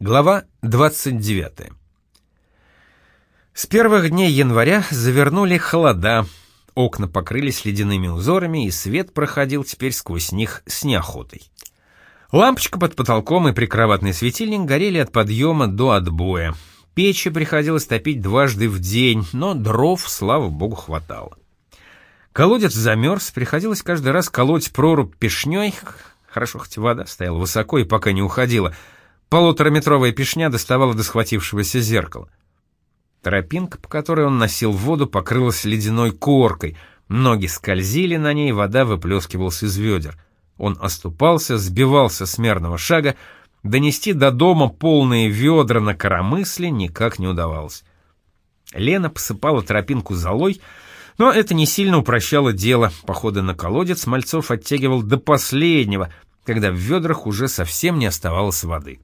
Глава 29. С первых дней января завернули холода, окна покрылись ледяными узорами, и свет проходил теперь сквозь них с неохотой. Лампочка под потолком и прикроватный светильник горели от подъема до отбоя. Печи приходилось топить дважды в день, но дров, слава богу, хватало. Колодец замерз, приходилось каждый раз колоть прорубь пешней, хорошо хоть вода стояла высоко и пока не уходила — Полутораметровая пешня доставала до схватившегося зеркала. Тропинка, по которой он носил воду, покрылась ледяной коркой, ноги скользили на ней, вода выплескивалась из ведер. Он оступался, сбивался с мерного шага, донести до дома полные ведра на коромысле никак не удавалось. Лена посыпала тропинку золой, но это не сильно упрощало дело. Походы на колодец Мальцов оттягивал до последнего, когда в ведрах уже совсем не оставалось воды.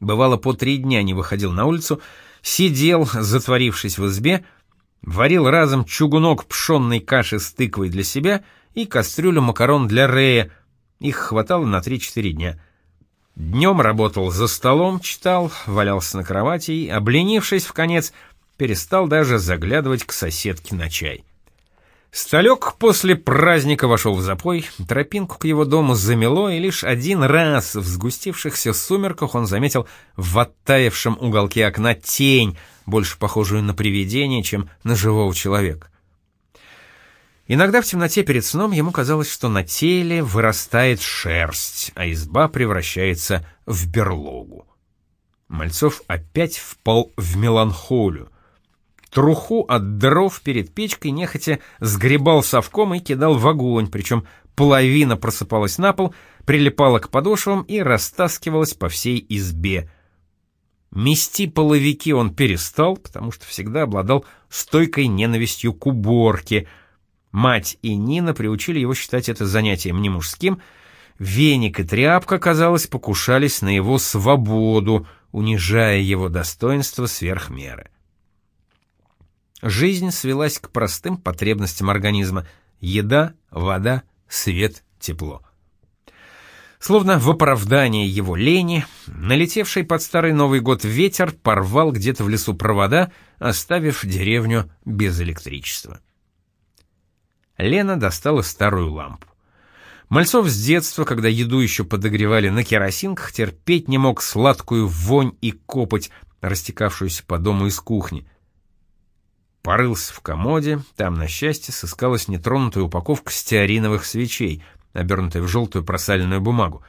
Бывало, по три дня не выходил на улицу, сидел, затворившись в избе, варил разом чугунок пшенной каши с тыквой для себя и кастрюлю макарон для Рея. Их хватало на 3-4 дня. Днем работал за столом, читал, валялся на кровати и, обленившись в конец, перестал даже заглядывать к соседке на чай. Сталек после праздника вошел в запой, тропинку к его дому замело, и лишь один раз в сгустившихся сумерках он заметил в оттаившем уголке окна тень, больше похожую на привидение, чем на живого человека. Иногда в темноте перед сном ему казалось, что на теле вырастает шерсть, а изба превращается в берлогу. Мальцов опять впал в меланхолию. Труху от дров перед печкой нехотя сгребал совком и кидал в огонь, причем половина просыпалась на пол, прилипала к подошвам и растаскивалась по всей избе. Мести половики он перестал, потому что всегда обладал стойкой ненавистью к уборке. Мать и Нина приучили его считать это занятием не мужским. Веник и тряпка, казалось, покушались на его свободу, унижая его достоинство сверх меры. Жизнь свелась к простым потребностям организма — еда, вода, свет, тепло. Словно в оправдание его лени, налетевший под старый Новый год ветер порвал где-то в лесу провода, оставив деревню без электричества. Лена достала старую лампу. Мальцов с детства, когда еду еще подогревали на керосинках, терпеть не мог сладкую вонь и копоть, растекавшуюся по дому из кухни — Порылся в комоде, там, на счастье, сыскалась нетронутая упаковка стеариновых свечей, обернутая в желтую просаленную бумагу.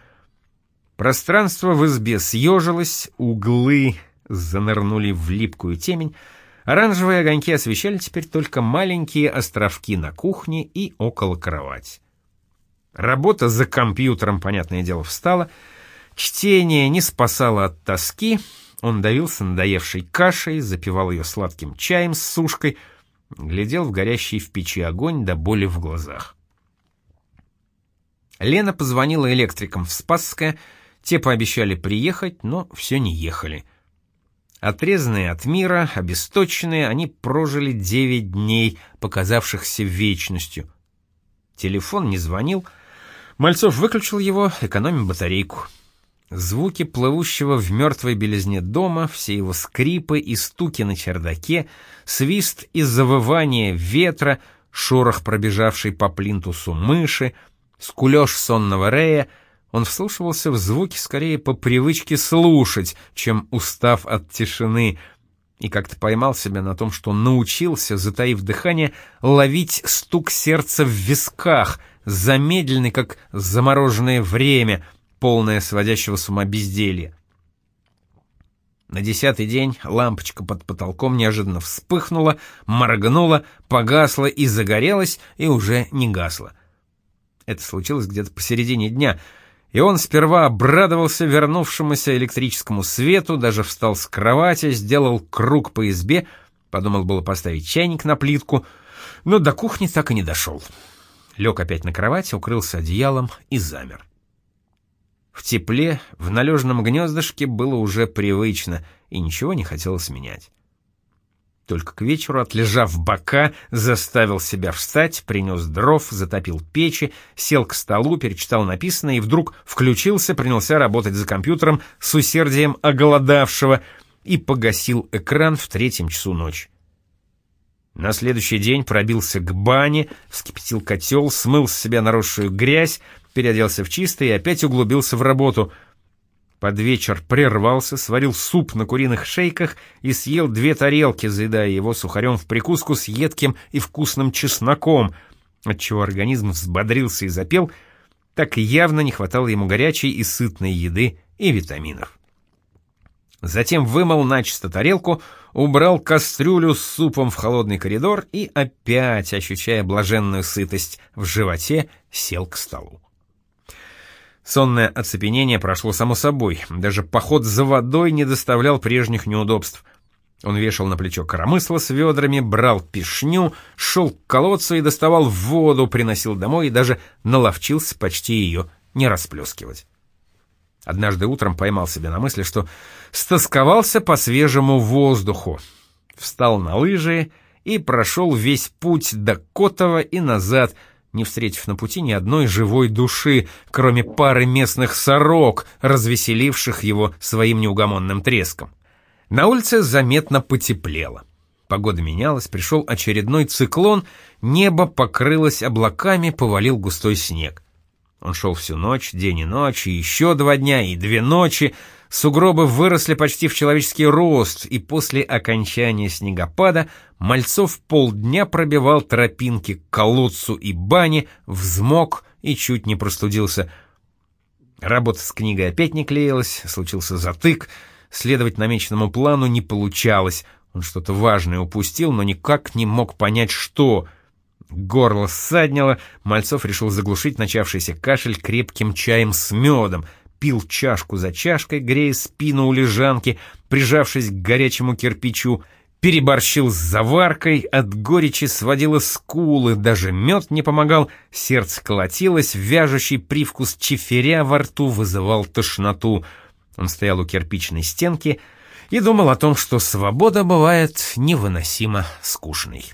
Пространство в избе съежилось, углы занырнули в липкую темень, оранжевые огоньки освещали теперь только маленькие островки на кухне и около кровати. Работа за компьютером, понятное дело, встала, чтение не спасало от тоски — он давился надоевшей кашей, запивал ее сладким чаем с сушкой, глядел в горящий в печи огонь до боли в глазах. Лена позвонила электрикам в Спасское, те пообещали приехать, но все не ехали. Отрезанные от мира, обесточенные, они прожили девять дней, показавшихся вечностью. Телефон не звонил, Мальцов выключил его, экономя батарейку. Звуки плывущего в мертвой белизне дома, все его скрипы и стуки на чердаке, свист и завывание ветра, шорох пробежавшей по плинтусу мыши, скулеж сонного Рея, он вслушивался в звуки скорее по привычке слушать, чем устав от тишины, и как-то поймал себя на том, что научился, затаив дыхание, ловить стук сердца в висках, замедленный, как замороженное время — полное сводящего с ума безделья. На десятый день лампочка под потолком неожиданно вспыхнула, моргнула, погасла и загорелась, и уже не гасла. Это случилось где-то посередине дня, и он сперва обрадовался вернувшемуся электрическому свету, даже встал с кровати, сделал круг по избе, подумал было поставить чайник на плитку, но до кухни так и не дошел. Лег опять на кровать, укрылся одеялом и замер. В тепле, в належном гнездышке было уже привычно, и ничего не хотелось менять. Только к вечеру, отлежав бока, заставил себя встать, принес дров, затопил печи, сел к столу, перечитал написанное и вдруг включился, принялся работать за компьютером с усердием оголодавшего и погасил экран в третьем часу ночи. На следующий день пробился к бане, вскипятил котел, смыл с себя наросшую грязь, переоделся в чистое и опять углубился в работу — под вечер прервался, сварил суп на куриных шейках и съел две тарелки, заедая его сухарем в прикуску с едким и вкусным чесноком, отчего организм взбодрился и запел, так явно не хватало ему горячей и сытной еды и витаминов. Затем вымыл начисто тарелку, убрал кастрюлю с супом в холодный коридор и опять, ощущая блаженную сытость в животе, сел к столу. Сонное оцепенение прошло само собой, даже поход за водой не доставлял прежних неудобств. Он вешал на плечо коромысло с ведрами, брал пешню, шел к колодцу и доставал воду, приносил домой и даже наловчился почти ее не расплескивать. Однажды утром поймал себя на мысли, что стосковался по свежему воздуху. Встал на лыжи и прошел весь путь до Котова и назад — не встретив на пути ни одной живой души, кроме пары местных сорок, развеселивших его своим неугомонным треском. На улице заметно потеплело. Погода менялась, пришел очередной циклон, небо покрылось облаками, повалил густой снег. Он шел всю ночь, день и ночь, и еще два дня, и две ночи, Сугробы выросли почти в человеческий рост, и после окончания снегопада Мальцов полдня пробивал тропинки к колодцу и бане, взмок и чуть не простудился. Работа с книгой опять не клеилась, случился затык, следовать намеченному плану не получалось. Он что-то важное упустил, но никак не мог понять, что... Горло ссаднило, Мальцов решил заглушить начавшийся кашель крепким чаем с медом — пил чашку за чашкой, грея спину у лежанки, прижавшись к горячему кирпичу, переборщил с заваркой, от горечи сводило скулы, даже мед не помогал, сердце колотилось, вяжущий привкус чиферя во рту вызывал тошноту. Он стоял у кирпичной стенки и думал о том, что свобода бывает невыносимо скучной.